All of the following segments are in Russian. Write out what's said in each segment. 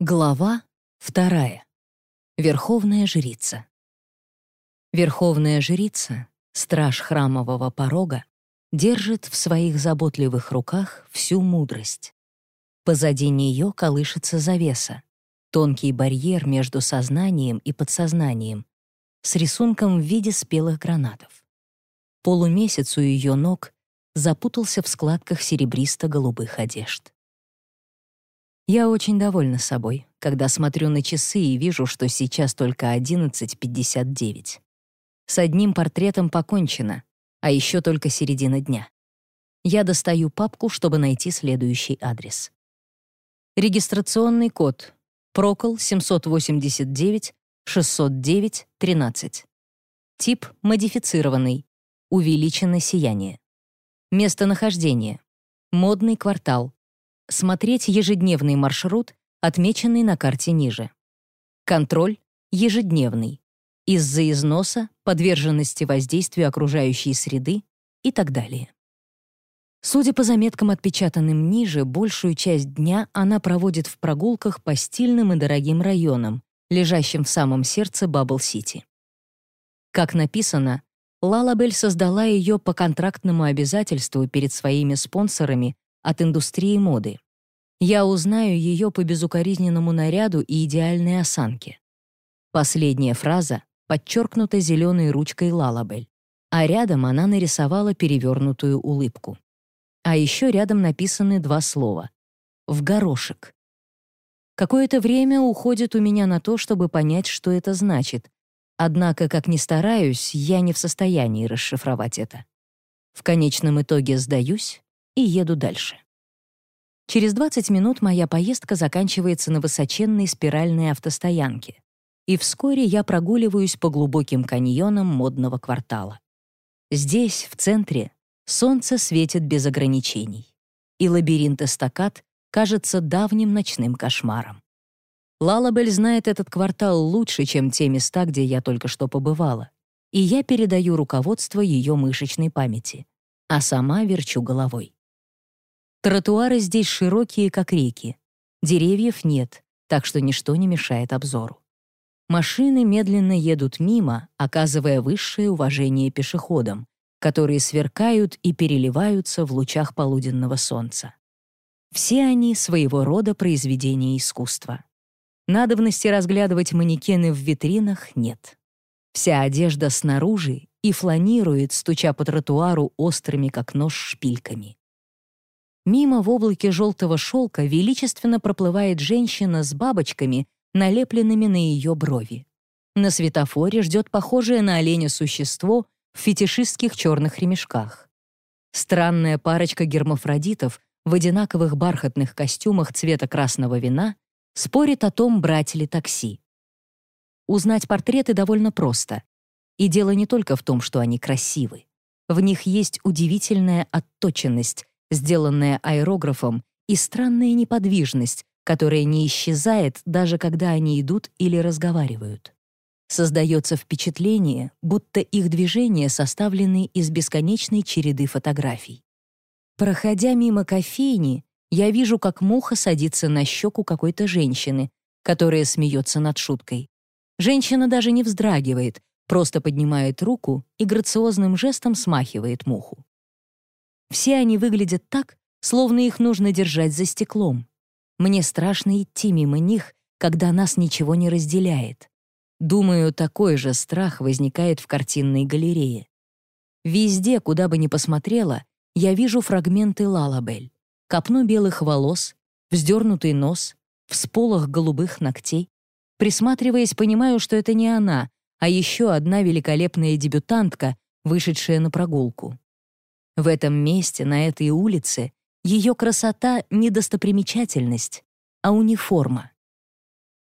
Глава вторая. Верховная жрица. Верховная жрица, страж храмового порога, держит в своих заботливых руках всю мудрость. Позади нее колышется завеса, тонкий барьер между сознанием и подсознанием, с рисунком в виде спелых гранатов. Полумесяц у ее ног запутался в складках серебристо-голубых одежд. Я очень довольна собой, когда смотрю на часы и вижу, что сейчас только 11.59. С одним портретом покончено, а еще только середина дня. Я достаю папку, чтобы найти следующий адрес. Регистрационный код Прокол 789 609 13. Тип модифицированный. Увеличено сияние. Местонахождение. Модный квартал. Смотреть ежедневный маршрут, отмеченный на карте ниже. Контроль ежедневный. Из-за износа, подверженности воздействию окружающей среды и так далее. Судя по заметкам, отпечатанным ниже, большую часть дня она проводит в прогулках по стильным и дорогим районам, лежащим в самом сердце Баббл-Сити. Как написано, Лалабель создала ее по контрактному обязательству перед своими спонсорами от индустрии моды. Я узнаю ее по безукоризненному наряду и идеальной осанке. Последняя фраза подчеркнута зеленой ручкой Лалабель, а рядом она нарисовала перевернутую улыбку. А еще рядом написаны два слова «в горошек». Какое-то время уходит у меня на то, чтобы понять, что это значит, Однако, как ни стараюсь, я не в состоянии расшифровать это. В конечном итоге сдаюсь и еду дальше. Через 20 минут моя поездка заканчивается на высоченной спиральной автостоянке, и вскоре я прогуливаюсь по глубоким каньонам модного квартала. Здесь, в центре, солнце светит без ограничений, и лабиринт эстакад кажется давним ночным кошмаром. Лалабель знает этот квартал лучше, чем те места, где я только что побывала. И я передаю руководство ее мышечной памяти, а сама верчу головой. Тротуары здесь широкие, как реки. Деревьев нет, так что ничто не мешает обзору. Машины медленно едут мимо, оказывая высшее уважение пешеходам, которые сверкают и переливаются в лучах полуденного солнца. Все они своего рода произведения искусства. Надобности разглядывать манекены в витринах нет. Вся одежда снаружи и фланирует, стуча по тротуару острыми, как нож, шпильками. Мимо в облаке желтого шелка величественно проплывает женщина с бабочками, налепленными на ее брови. На светофоре ждет похожее на оленя существо в фетишистских черных ремешках. Странная парочка гермафродитов в одинаковых бархатных костюмах цвета красного вина спорит о том, брать ли такси. Узнать портреты довольно просто. И дело не только в том, что они красивы. В них есть удивительная отточенность, сделанная аэрографом, и странная неподвижность, которая не исчезает, даже когда они идут или разговаривают. Создается впечатление, будто их движения составлены из бесконечной череды фотографий. Проходя мимо кофейни, я вижу, как муха садится на щеку какой-то женщины, которая смеется над шуткой. Женщина даже не вздрагивает, просто поднимает руку и грациозным жестом смахивает муху. Все они выглядят так, словно их нужно держать за стеклом. Мне страшно идти мимо них, когда нас ничего не разделяет. Думаю, такой же страх возникает в картинной галерее. Везде, куда бы ни посмотрела, я вижу фрагменты Лалабель копну белых волос, вздернутый нос, всполох голубых ногтей. Присматриваясь, понимаю, что это не она, а еще одна великолепная дебютантка, вышедшая на прогулку. В этом месте, на этой улице, ее красота — не достопримечательность, а униформа.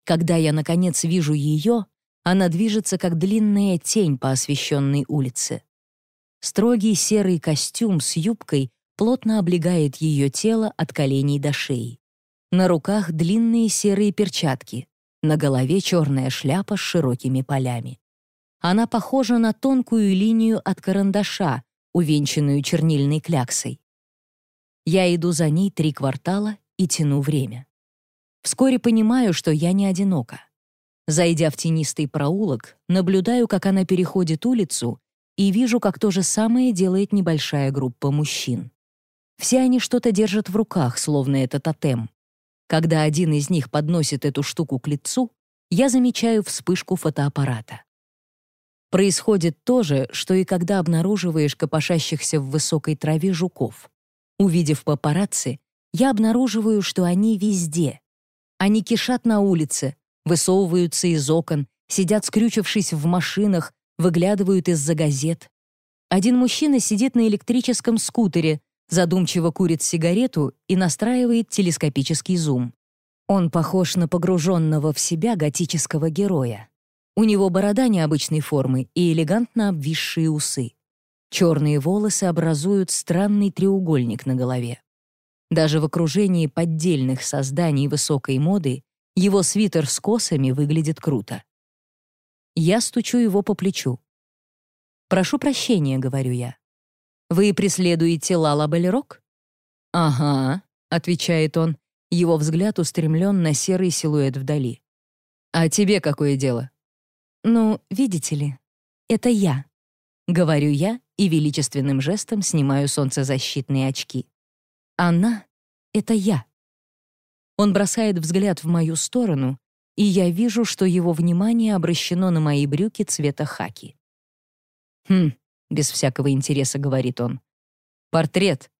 Когда я, наконец, вижу ее, она движется, как длинная тень по освещенной улице. Строгий серый костюм с юбкой плотно облегает ее тело от коленей до шеи. На руках длинные серые перчатки, на голове черная шляпа с широкими полями. Она похожа на тонкую линию от карандаша, увенчанную чернильной кляксой. Я иду за ней три квартала и тяну время. Вскоре понимаю, что я не одинока. Зайдя в тенистый проулок, наблюдаю, как она переходит улицу, и вижу, как то же самое делает небольшая группа мужчин. Все они что-то держат в руках, словно это тотем. Когда один из них подносит эту штуку к лицу, я замечаю вспышку фотоаппарата. Происходит то же, что и когда обнаруживаешь копошащихся в высокой траве жуков. Увидев папарацци, я обнаруживаю, что они везде. Они кишат на улице, высовываются из окон, сидят скрючившись в машинах, выглядывают из-за газет. Один мужчина сидит на электрическом скутере, задумчиво курит сигарету и настраивает телескопический зум. Он похож на погруженного в себя готического героя. У него борода необычной формы и элегантно обвисшие усы. Черные волосы образуют странный треугольник на голове. Даже в окружении поддельных созданий высокой моды его свитер с косами выглядит круто. Я стучу его по плечу. «Прошу прощения», — говорю я. «Вы преследуете Лала Балерок?» «Ага», — отвечает он. Его взгляд устремлен на серый силуэт вдали. «А тебе какое дело?» «Ну, видите ли, это я», — говорю я и величественным жестом снимаю солнцезащитные очки. «Она — это я». Он бросает взгляд в мою сторону, и я вижу, что его внимание обращено на мои брюки цвета хаки. «Хм», — без всякого интереса говорит он. «Портрет».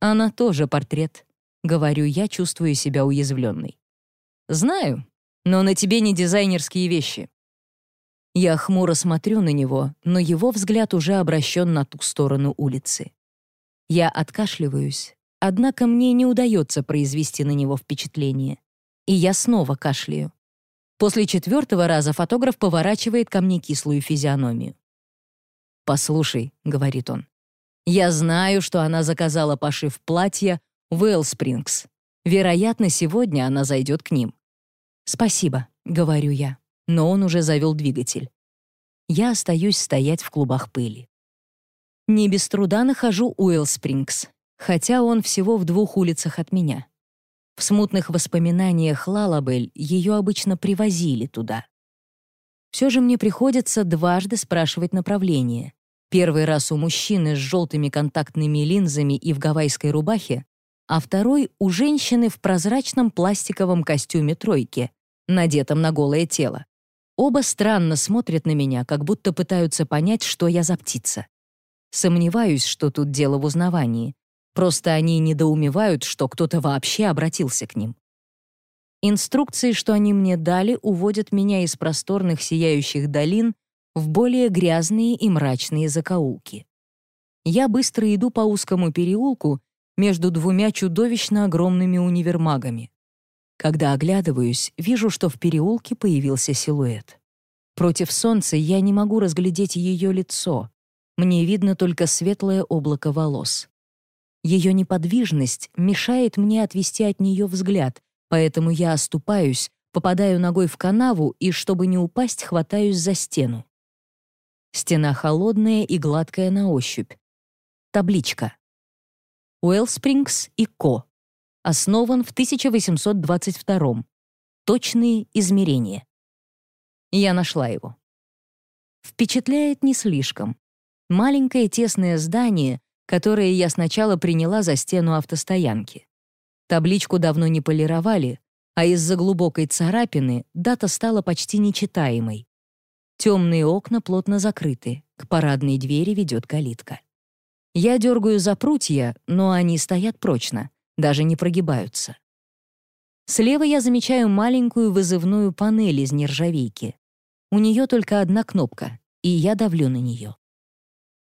«Она тоже портрет», — говорю я, чувствую себя уязвленной. «Знаю, но на тебе не дизайнерские вещи». Я хмуро смотрю на него, но его взгляд уже обращен на ту сторону улицы. Я откашливаюсь, однако мне не удается произвести на него впечатление. И я снова кашляю. После четвертого раза фотограф поворачивает ко мне кислую физиономию. «Послушай», — говорит он, — «я знаю, что она заказала пошив платья в Элспрингс. Вероятно, сегодня она зайдет к ним». «Спасибо», — говорю я, но он уже завел двигатель. Я остаюсь стоять в клубах пыли. Не без труда нахожу Уэллспрингс, хотя он всего в двух улицах от меня. В смутных воспоминаниях Лалабель ее обычно привозили туда. Все же мне приходится дважды спрашивать направление. Первый раз у мужчины с желтыми контактными линзами и в гавайской рубахе, а второй — у женщины в прозрачном пластиковом костюме тройки, надетом на голое тело. Оба странно смотрят на меня, как будто пытаются понять, что я за птица. Сомневаюсь, что тут дело в узнавании. Просто они недоумевают, что кто-то вообще обратился к ним. Инструкции, что они мне дали, уводят меня из просторных сияющих долин в более грязные и мрачные закоулки. Я быстро иду по узкому переулку между двумя чудовищно огромными универмагами. Когда оглядываюсь, вижу, что в переулке появился силуэт. Против солнца я не могу разглядеть ее лицо. Мне видно только светлое облако волос. Ее неподвижность мешает мне отвести от нее взгляд, поэтому я оступаюсь, попадаю ногой в канаву и, чтобы не упасть, хватаюсь за стену. Стена холодная и гладкая на ощупь. Табличка. Уэллспрингс и Ко. Основан в 1822 Точные измерения. Я нашла его. Впечатляет не слишком. Маленькое тесное здание которые я сначала приняла за стену автостоянки. Табличку давно не полировали, а из-за глубокой царапины дата стала почти нечитаемой. Темные окна плотно закрыты, к парадной двери ведет калитка. Я дергаю за прутья, но они стоят прочно, даже не прогибаются. Слева я замечаю маленькую вызывную панель из нержавейки. У нее только одна кнопка, и я давлю на нее.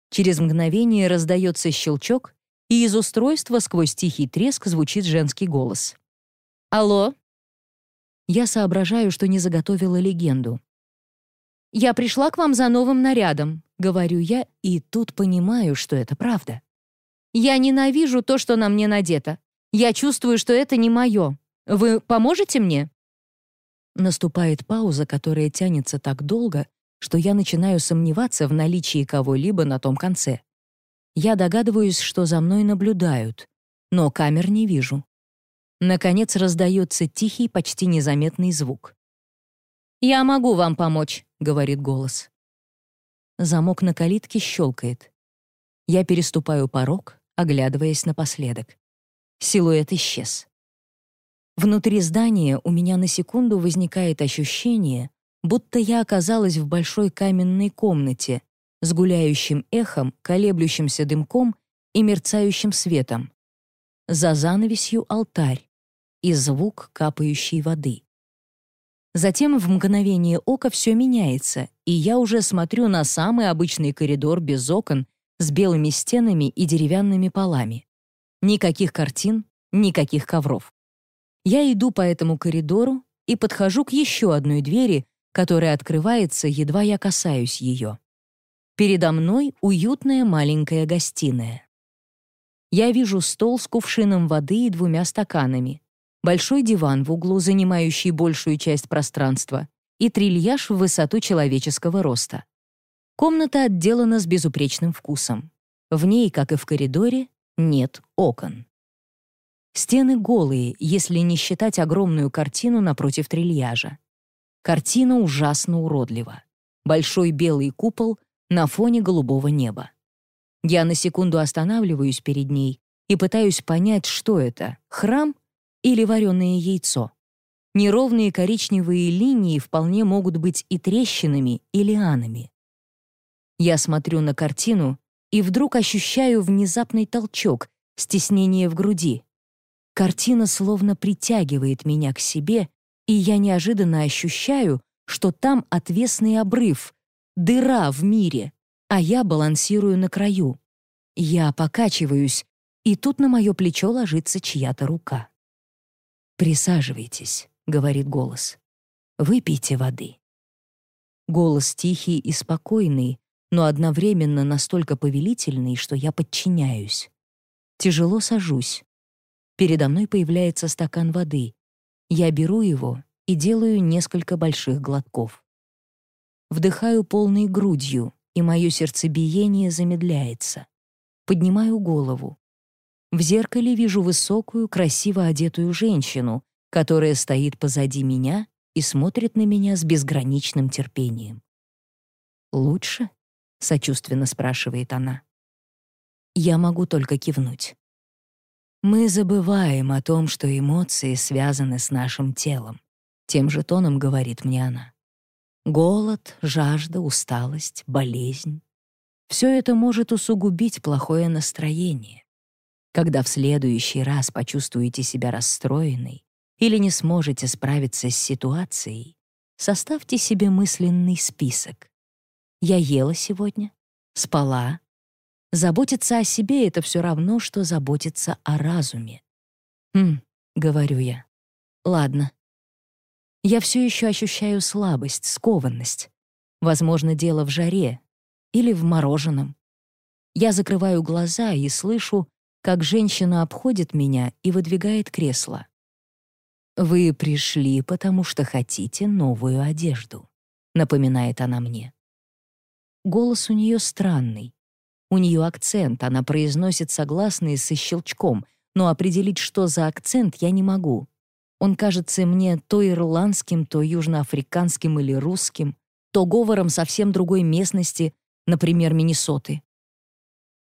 Через мгновение раздается щелчок, и из устройства сквозь тихий треск звучит женский голос. «Алло?» Я соображаю, что не заготовила легенду. «Я пришла к вам за новым нарядом», — говорю я, и тут понимаю, что это правда. «Я ненавижу то, что на мне надето. Я чувствую, что это не мое. Вы поможете мне?» Наступает пауза, которая тянется так долго, что я начинаю сомневаться в наличии кого-либо на том конце. Я догадываюсь, что за мной наблюдают, но камер не вижу. Наконец раздается тихий, почти незаметный звук. «Я могу вам помочь», — говорит голос. Замок на калитке щелкает. Я переступаю порог, оглядываясь напоследок. Силуэт исчез. Внутри здания у меня на секунду возникает ощущение, будто я оказалась в большой каменной комнате с гуляющим эхом, колеблющимся дымком и мерцающим светом. За занавесью алтарь и звук капающей воды. Затем в мгновение ока все меняется, и я уже смотрю на самый обычный коридор без окон с белыми стенами и деревянными полами. Никаких картин, никаких ковров. Я иду по этому коридору и подхожу к еще одной двери, которая открывается, едва я касаюсь ее. Передо мной уютная маленькая гостиная. Я вижу стол с кувшином воды и двумя стаканами, большой диван в углу, занимающий большую часть пространства, и трильяж в высоту человеческого роста. Комната отделана с безупречным вкусом. В ней, как и в коридоре, нет окон. Стены голые, если не считать огромную картину напротив трильяжа. Картина ужасно уродлива. Большой белый купол на фоне голубого неба. Я на секунду останавливаюсь перед ней и пытаюсь понять, что это — храм или вареное яйцо. Неровные коричневые линии вполне могут быть и трещинами, и лианами. Я смотрю на картину и вдруг ощущаю внезапный толчок, стеснение в груди. Картина словно притягивает меня к себе, и я неожиданно ощущаю, что там отвесный обрыв, дыра в мире, а я балансирую на краю. Я покачиваюсь, и тут на мое плечо ложится чья-то рука. «Присаживайтесь», — говорит голос. «Выпейте воды». Голос тихий и спокойный, но одновременно настолько повелительный, что я подчиняюсь. Тяжело сажусь. Передо мной появляется стакан воды, я беру его и делаю несколько больших глотков. Вдыхаю полной грудью, и мое сердцебиение замедляется. Поднимаю голову. В зеркале вижу высокую, красиво одетую женщину, которая стоит позади меня и смотрит на меня с безграничным терпением. «Лучше?» — сочувственно спрашивает она. Я могу только кивнуть. Мы забываем о том, что эмоции связаны с нашим телом. Тем же тоном говорит мне она. Голод, жажда, усталость, болезнь. Все это может усугубить плохое настроение. Когда в следующий раз почувствуете себя расстроенной или не сможете справиться с ситуацией, составьте себе мысленный список. Я ела сегодня, спала, Заботиться о себе — это все равно, что заботиться о разуме. «Хм», — говорю я. «Ладно». Я все еще ощущаю слабость, скованность. Возможно, дело в жаре или в мороженом. Я закрываю глаза и слышу, как женщина обходит меня и выдвигает кресло. «Вы пришли, потому что хотите новую одежду», — напоминает она мне. Голос у нее странный, у нее акцент, она произносит согласные со щелчком, но определить, что за акцент, я не могу. Он кажется мне то ирландским, то южноафриканским или русским, то говором совсем другой местности, например, Миннесоты.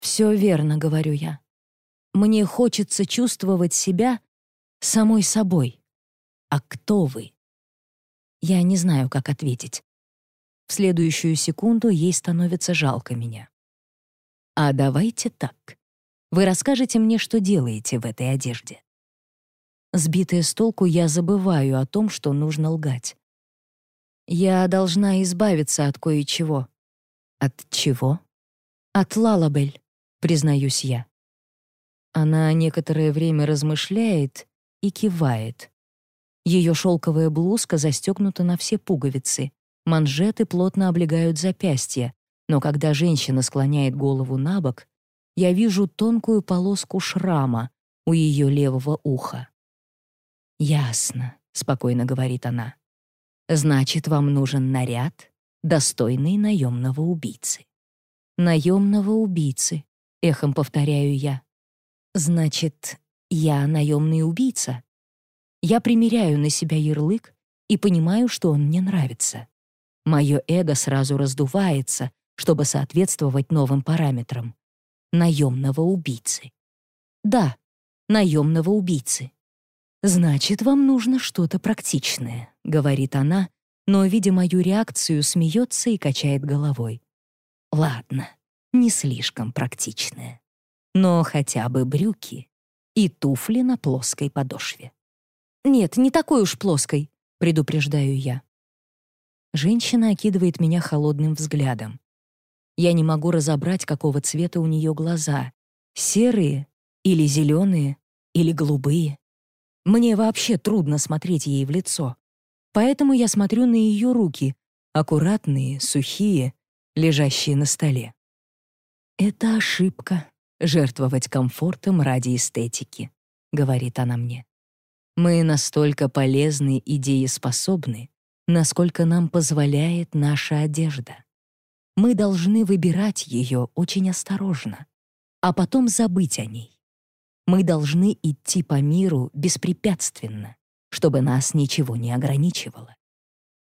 «Все верно», — говорю я. «Мне хочется чувствовать себя самой собой. А кто вы?» Я не знаю, как ответить. В следующую секунду ей становится жалко меня. А давайте так. Вы расскажете мне, что делаете в этой одежде. Сбитая с толку, я забываю о том, что нужно лгать. Я должна избавиться от кое-чего. От чего? От Лалабель, признаюсь я. Она некоторое время размышляет и кивает. Ее шелковая блузка застегнута на все пуговицы, манжеты плотно облегают запястья, но когда женщина склоняет голову на бок, я вижу тонкую полоску шрама у ее левого уха. «Ясно», — спокойно говорит она. «Значит, вам нужен наряд, достойный наемного убийцы». «Наемного убийцы», — эхом повторяю я. «Значит, я наемный убийца?» Я примеряю на себя ярлык и понимаю, что он мне нравится. Мое эго сразу раздувается, чтобы соответствовать новым параметрам. Наемного убийцы. Да, наемного убийцы. «Значит, вам нужно что-то практичное», — говорит она, но, видя мою реакцию, смеется и качает головой. «Ладно, не слишком практичное. Но хотя бы брюки и туфли на плоской подошве». «Нет, не такой уж плоской», — предупреждаю я. Женщина окидывает меня холодным взглядом. Я не могу разобрать, какого цвета у нее глаза. Серые или зеленые, или голубые. Мне вообще трудно смотреть ей в лицо. Поэтому я смотрю на ее руки, аккуратные, сухие, лежащие на столе. «Это ошибка — жертвовать комфортом ради эстетики», — говорит она мне. «Мы настолько полезны и дееспособны, насколько нам позволяет наша одежда. Мы должны выбирать ее очень осторожно, а потом забыть о ней. Мы должны идти по миру беспрепятственно, чтобы нас ничего не ограничивало.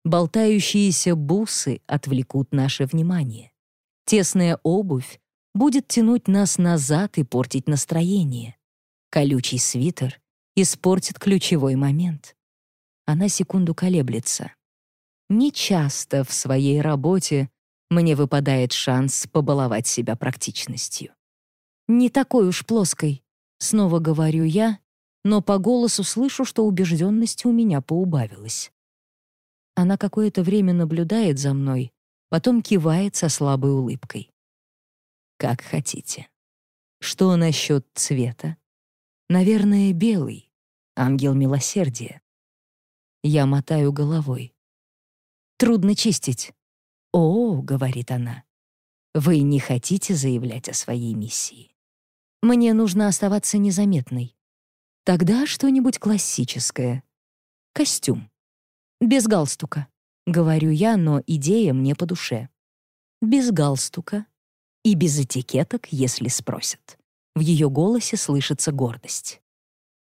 Болтающиеся бусы отвлекут наше внимание. Тесная обувь будет тянуть нас назад и портить настроение. Колючий свитер испортит ключевой момент. Она секунду колеблется. Нечасто в своей работе мне выпадает шанс побаловать себя практичностью. Не такой уж плоской, Снова говорю я, но по голосу слышу, что убежденность у меня поубавилась. Она какое-то время наблюдает за мной, потом кивает со слабой улыбкой. «Как хотите. Что насчет цвета? Наверное, белый. Ангел милосердия». Я мотаю головой. «Трудно чистить». «О, — говорит она, — вы не хотите заявлять о своей миссии. Мне нужно оставаться незаметной. Тогда что-нибудь классическое. Костюм. Без галстука. Говорю я, но идея мне по душе. Без галстука. И без этикеток, если спросят. В ее голосе слышится гордость.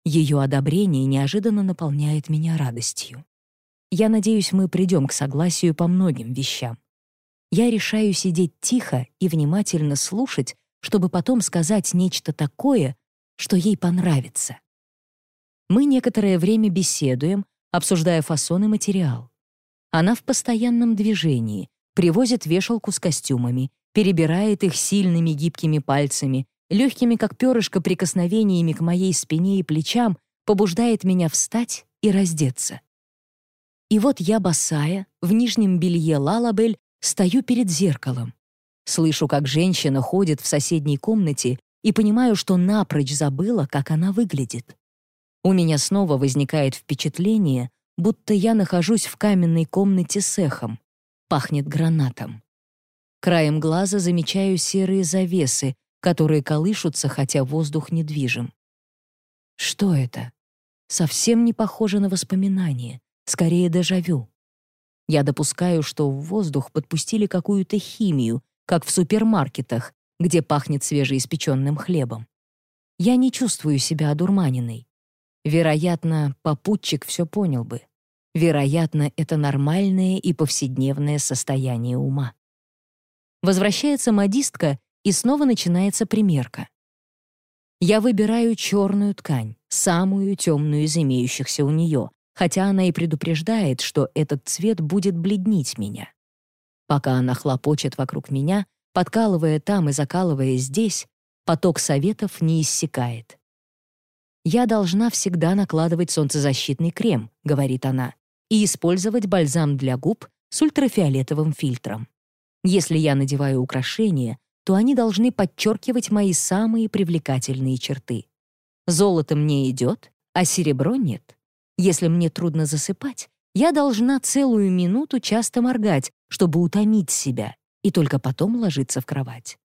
Ее одобрение неожиданно наполняет меня радостью. Я надеюсь, мы придем к согласию по многим вещам. Я решаю сидеть тихо и внимательно слушать, чтобы потом сказать нечто такое, что ей понравится. Мы некоторое время беседуем, обсуждая фасон и материал. Она в постоянном движении, привозит вешалку с костюмами, перебирает их сильными гибкими пальцами, легкими как перышко прикосновениями к моей спине и плечам, побуждает меня встать и раздеться. И вот я босая, в нижнем белье Лалабель, стою перед зеркалом. Слышу, как женщина ходит в соседней комнате и понимаю, что напрочь забыла, как она выглядит. У меня снова возникает впечатление, будто я нахожусь в каменной комнате с эхом. Пахнет гранатом. Краем глаза замечаю серые завесы, которые колышутся, хотя воздух недвижим. Что это? Совсем не похоже на воспоминание, скорее дежавю. Я допускаю, что в воздух подпустили какую-то химию, как в супермаркетах, где пахнет свежеиспеченным хлебом. Я не чувствую себя одурманенной. Вероятно, попутчик все понял бы. Вероятно, это нормальное и повседневное состояние ума. Возвращается модистка, и снова начинается примерка. Я выбираю черную ткань, самую темную из имеющихся у нее, хотя она и предупреждает, что этот цвет будет бледнить меня. Пока она хлопочет вокруг меня, подкалывая там и закалывая здесь, поток советов не иссякает. «Я должна всегда накладывать солнцезащитный крем», — говорит она, «и использовать бальзам для губ с ультрафиолетовым фильтром. Если я надеваю украшения, то они должны подчеркивать мои самые привлекательные черты. Золото мне идет, а серебро нет. Если мне трудно засыпать, я должна целую минуту часто моргать, чтобы утомить себя, и только потом ложиться в кровать.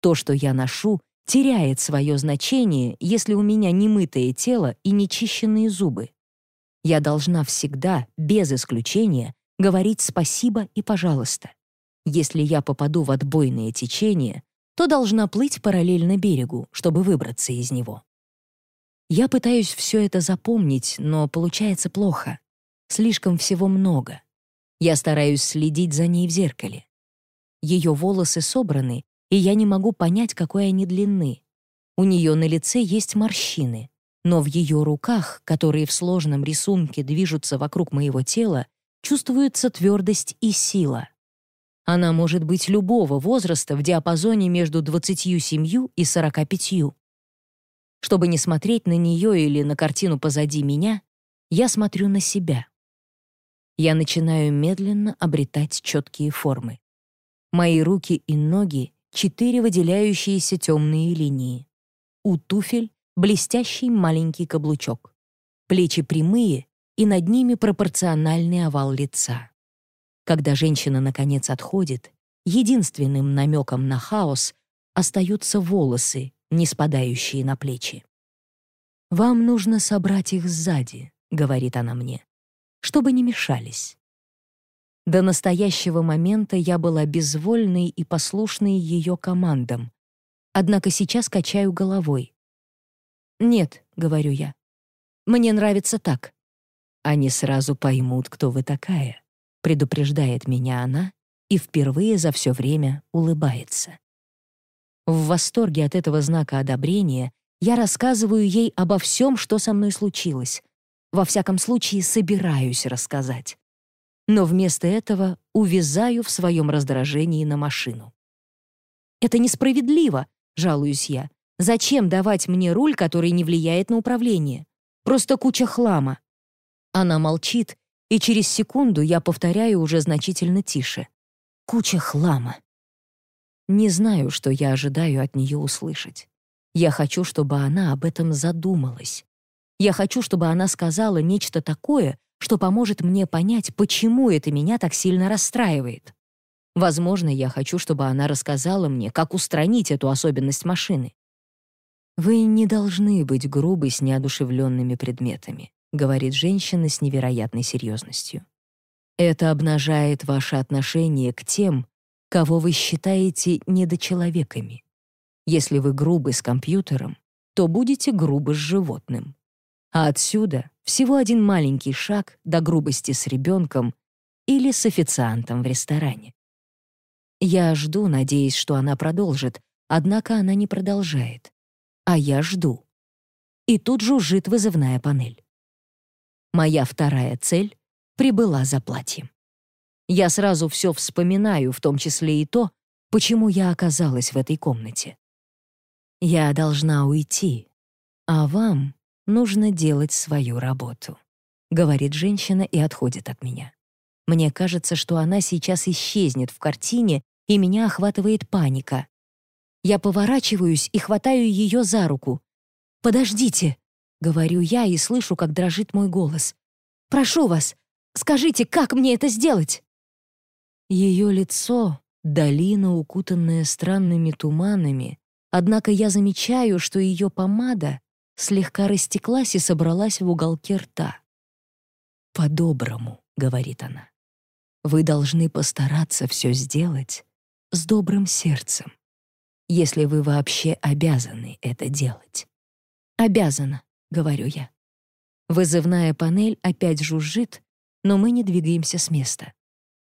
То, что я ношу, теряет свое значение, если у меня немытое тело и нечищенные зубы. Я должна всегда, без исключения, говорить спасибо и пожалуйста. Если я попаду в отбойное течение, то должна плыть параллельно берегу, чтобы выбраться из него. Я пытаюсь все это запомнить, но получается плохо. Слишком всего много. Я стараюсь следить за ней в зеркале. Ее волосы собраны, и я не могу понять, какой они длины. У нее на лице есть морщины, но в ее руках, которые в сложном рисунке движутся вокруг моего тела, чувствуется твердость и сила. Она может быть любого возраста в диапазоне между 27 и 45. Чтобы не смотреть на нее или на картину позади меня, я смотрю на себя. Я начинаю медленно обретать четкие формы. Мои руки и ноги — четыре выделяющиеся темные линии. У туфель — блестящий маленький каблучок. Плечи прямые, и над ними пропорциональный овал лица. Когда женщина, наконец, отходит, единственным намеком на хаос остаются волосы, не спадающие на плечи. «Вам нужно собрать их сзади», — говорит она мне, «чтобы не мешались». До настоящего момента я была безвольной и послушной ее командам, однако сейчас качаю головой. «Нет», — говорю я, — «мне нравится так». Они сразу поймут, кто вы такая, предупреждает меня она и впервые за все время улыбается. В восторге от этого знака одобрения я рассказываю ей обо всем, что со мной случилось. Во всяком случае, собираюсь рассказать. Но вместо этого увязаю в своем раздражении на машину. «Это несправедливо», — жалуюсь я. «Зачем давать мне руль, который не влияет на управление? Просто куча хлама». Она молчит, и через секунду я повторяю уже значительно тише. «Куча хлама». Не знаю, что я ожидаю от нее услышать. Я хочу, чтобы она об этом задумалась. Я хочу, чтобы она сказала нечто такое, что поможет мне понять, почему это меня так сильно расстраивает. Возможно, я хочу, чтобы она рассказала мне, как устранить эту особенность машины. Вы не должны быть грубы с неодушевленными предметами говорит женщина с невероятной серьезностью. Это обнажает ваше отношение к тем, кого вы считаете недочеловеками. Если вы грубы с компьютером, то будете грубы с животным. А отсюда всего один маленький шаг до грубости с ребенком или с официантом в ресторане. Я жду, надеясь, что она продолжит, однако она не продолжает. А я жду. И тут жужжит вызывная панель. Моя вторая цель прибыла за платьем. Я сразу все вспоминаю, в том числе и то, почему я оказалась в этой комнате. Я должна уйти, а вам нужно делать свою работу, говорит женщина и отходит от меня. Мне кажется, что она сейчас исчезнет в картине, и меня охватывает паника. Я поворачиваюсь и хватаю ее за руку. «Подождите!» Говорю я и слышу, как дрожит мой голос. «Прошу вас, скажите, как мне это сделать?» Ее лицо — долина, укутанная странными туманами, однако я замечаю, что ее помада слегка растеклась и собралась в уголке рта. «По-доброму», — говорит она. «Вы должны постараться все сделать с добрым сердцем, если вы вообще обязаны это делать». «Обязана», говорю я. Вызывная панель опять жужжит, но мы не двигаемся с места.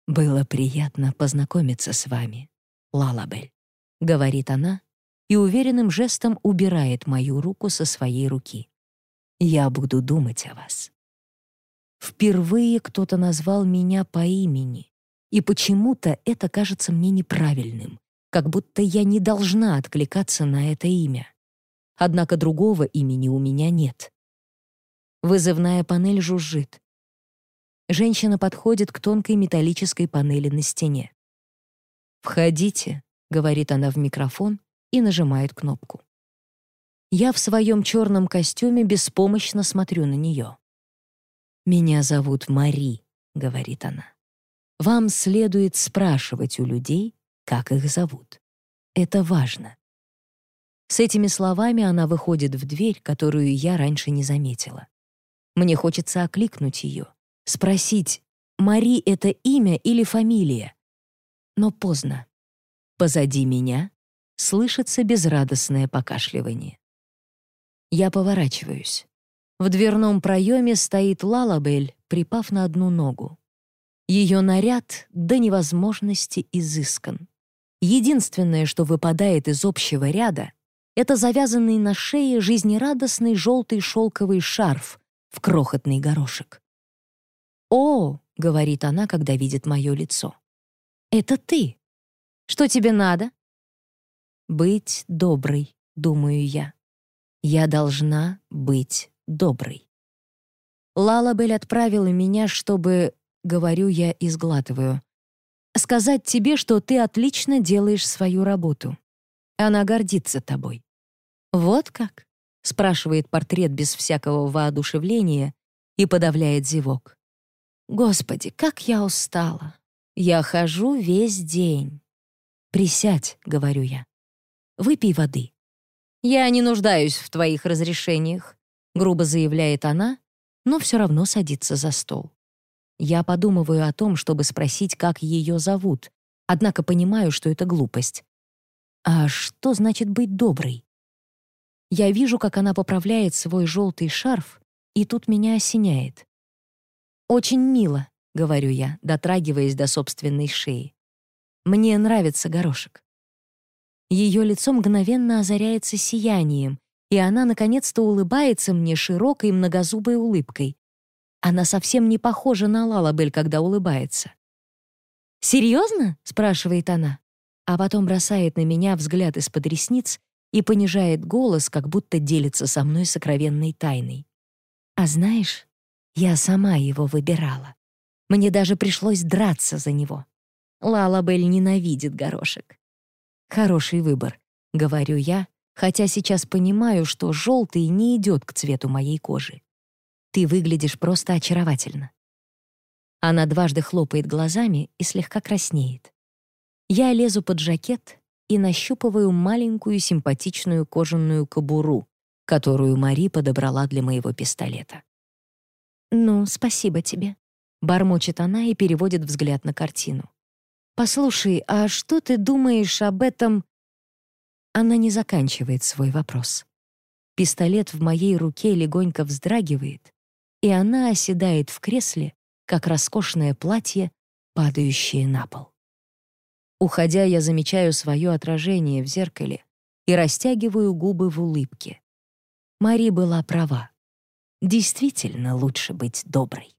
«Было приятно познакомиться с вами, Лалабель», — говорит она и уверенным жестом убирает мою руку со своей руки. «Я буду думать о вас». Впервые кто-то назвал меня по имени, и почему-то это кажется мне неправильным, как будто я не должна откликаться на это имя однако другого имени у меня нет. Вызывная панель жужжит. Женщина подходит к тонкой металлической панели на стене. «Входите», — говорит она в микрофон и нажимает кнопку. Я в своем черном костюме беспомощно смотрю на нее. «Меня зовут Мари», — говорит она. «Вам следует спрашивать у людей, как их зовут. Это важно. С этими словами она выходит в дверь, которую я раньше не заметила. Мне хочется окликнуть ее, спросить, Мари — это имя или фамилия? Но поздно. Позади меня слышится безрадостное покашливание. Я поворачиваюсь. В дверном проеме стоит Лалабель, припав на одну ногу. Ее наряд до невозможности изыскан. Единственное, что выпадает из общего ряда, это завязанный на шее жизнерадостный желтый шелковый шарф в крохотный горошек. «О!» — говорит она, когда видит мое лицо. «Это ты! Что тебе надо?» «Быть доброй», — думаю я. «Я должна быть доброй». Лалабель отправила меня, чтобы, говорю я и сглатываю, сказать тебе, что ты отлично делаешь свою работу. Она гордится тобой. «Вот как?» — спрашивает портрет без всякого воодушевления и подавляет зевок. «Господи, как я устала! Я хожу весь день!» «Присядь», — говорю я. «Выпей воды». «Я не нуждаюсь в твоих разрешениях», — грубо заявляет она, но все равно садится за стол. Я подумываю о том, чтобы спросить, как ее зовут, однако понимаю, что это глупость. А что значит быть доброй? Я вижу, как она поправляет свой желтый шарф, и тут меня осеняет. «Очень мило», — говорю я, дотрагиваясь до собственной шеи. «Мне нравится горошек». Ее лицо мгновенно озаряется сиянием, и она наконец-то улыбается мне широкой многозубой улыбкой. Она совсем не похожа на Лалабель, когда улыбается. «Серьезно?» — спрашивает она, а потом бросает на меня взгляд из-под ресниц и понижает голос, как будто делится со мной сокровенной тайной. А знаешь, я сама его выбирала. Мне даже пришлось драться за него. Лалабель ненавидит горошек. Хороший выбор, говорю я, хотя сейчас понимаю, что желтый не идет к цвету моей кожи. Ты выглядишь просто очаровательно. Она дважды хлопает глазами и слегка краснеет. Я лезу под жакет и нащупываю маленькую симпатичную кожаную кобуру, которую Мари подобрала для моего пистолета. «Ну, спасибо тебе», — бормочет она и переводит взгляд на картину. «Послушай, а что ты думаешь об этом...» Она не заканчивает свой вопрос. Пистолет в моей руке легонько вздрагивает, и она оседает в кресле, как роскошное платье, падающее на пол. Уходя, я замечаю свое отражение в зеркале и растягиваю губы в улыбке. Мари была права. Действительно лучше быть доброй.